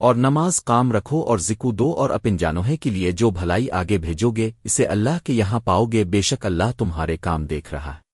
اور نماز کام رکھو اور ذکو دو اور اپن جانوہے کے لیے جو بھلائی آگے بھیجو گے، اسے اللہ کے یہاں پاؤ گے، بے شک اللہ تمہارے کام دیکھ رہا ہے۔